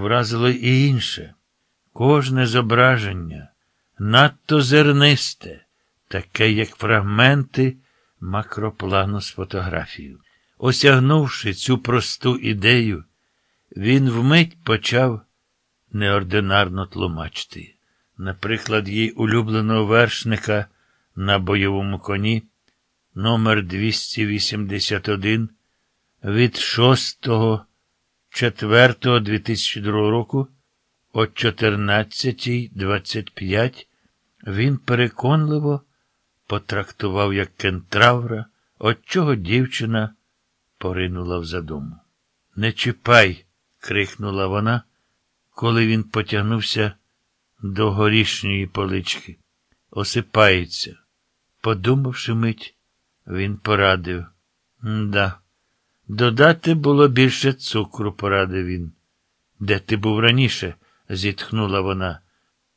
Вразило і інше. Кожне зображення надто зернисте, таке, як фрагменти макроплану з фотографією. Осягнувши цю просту ідею, він вмить почав неординарно тлумачити. Наприклад, їй улюбленого вершника на бойовому коні номер 281 від 6 4 2002 року о 14.25 він переконливо потрактував як кентравра, от чого дівчина поринула в задуму. Не чіпай, крикнула вона, коли він потягнувся до горішньої полички. Осипається. Подумавши мить, він порадив. Да. Додати було більше цукру, порадив він. Де ти був раніше? зітхнула вона.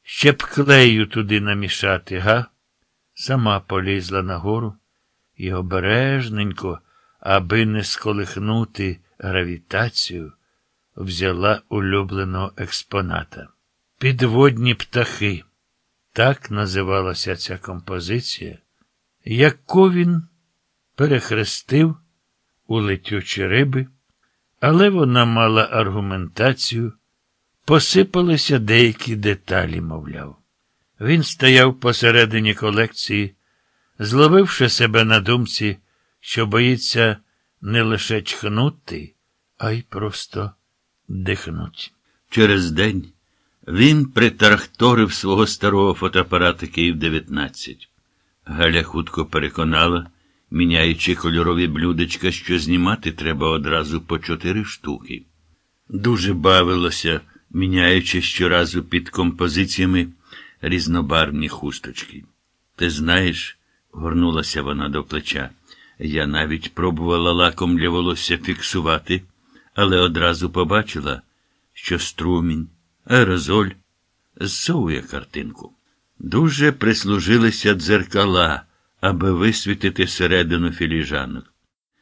Ще б клею туди намішати, га? Сама полізла нагору і обережненько, аби не сколихнути гравітацію, взяла улюбленого експоната. Підводні птахи. Так називалася ця композиція, яку він перехрестив у летючі риби, але вона мала аргументацію, посипалися деякі деталі, мовляв. Він стояв посередині колекції, зловивши себе на думці, що боїться не лише чхнути, а й просто дихнуть. Через день він притархторив свого старого фотоапарата Київ 19. Галя хутко переконала, міняючи кольорові блюдечка, що знімати треба одразу по чотири штуки. Дуже бавилося, міняючи щоразу під композиціями різнобарвні хусточки. Ти знаєш, горнулася вона до плеча. Я навіть пробувала лаком для волосся фіксувати, але одразу побачила, що струмінь, аерозоль зсовує картинку. Дуже прислужилися дзеркала, аби висвітити середину філіжанок.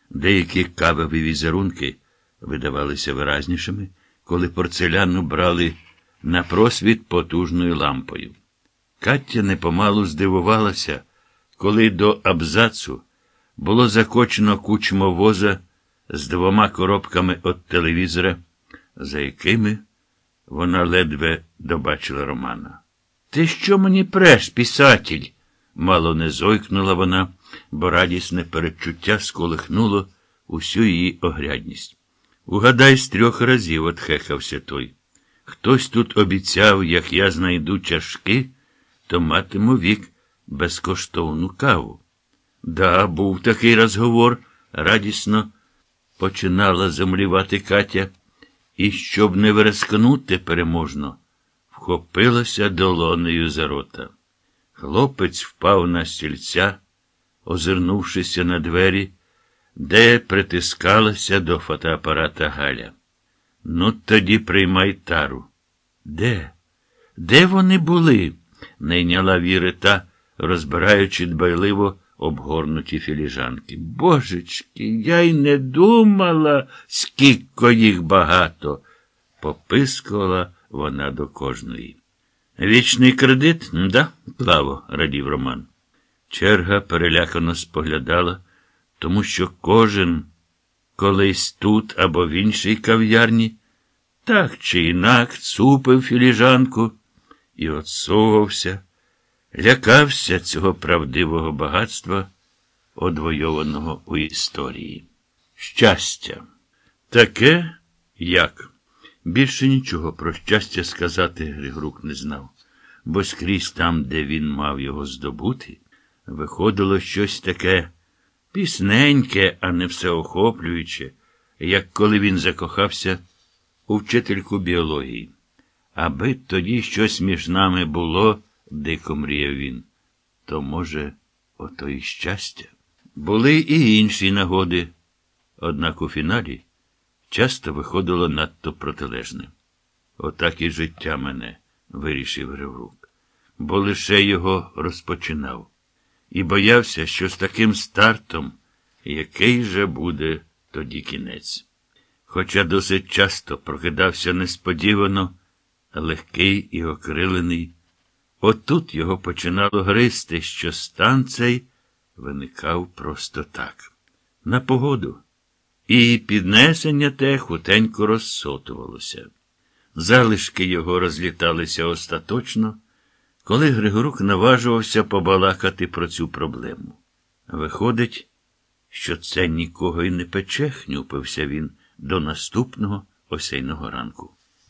Деякі кавові візерунки видавалися виразнішими, коли порцеляну брали на просвіт потужною лампою. Каття непомалу здивувалася, коли до абзацу було закочено кучмо воза з двома коробками від телевізора, за якими вона ледве добачила Романа. Ти що мені преш, писатель? Мало не зойкнула вона, бо радісне передчуття сколихнуло усю її огрядність. Угадай, з трьох разів отхехався той. Хтось тут обіцяв, як я знайду чашки, то матиму вік безкоштовну каву. Да, був такий розговор, радісно починала замлівати Катя, і, щоб не верескнути переможно, вхопилася долонею за рота. Хлопець впав на стільця, озирнувшися на двері, де притискалася до фотоапарата Галя. Ну, тоді приймай тару. Де? Де вони були? не йняла віри та, розбираючи дбайливо обгорнуті філіжанки. Божечки, я й не думала, скільки їх багато, попискувала вона до кожної. Вічний кредит, да, плаво, радів Роман. Черга перелякано споглядала, тому що кожен колись тут або в іншій кав'ярні так чи інак цупив філіжанку і отсовувався, лякався цього правдивого багатства, одвойованого у історії. Щастя. Таке як? Більше нічого про щастя сказати Григорук не знав, бо скрізь там, де він мав його здобути, виходило щось таке пісненьке, а не всеохоплююче, як коли він закохався у вчительку біології. Аби тоді щось між нами було, дико мріяв він, то, може, ото і щастя. Були і інші нагоди, однак у фіналі часто виходило надто протилежне. Отак і життя мене, вирішив Реврук, бо лише його розпочинав, і боявся, що з таким стартом який же буде тоді кінець. хоча досить часто прокидався несподівано, легкий і окрилений. Отут його починало гристи, що стан цей виникав просто так. На погоду. І піднесення те хутенько розсотувалося. Залишки його розліталися остаточно, коли Григорук наважувався побалакати про цю проблему. Виходить, що це нікого й не пече, хнюпився він до наступного осейного ранку.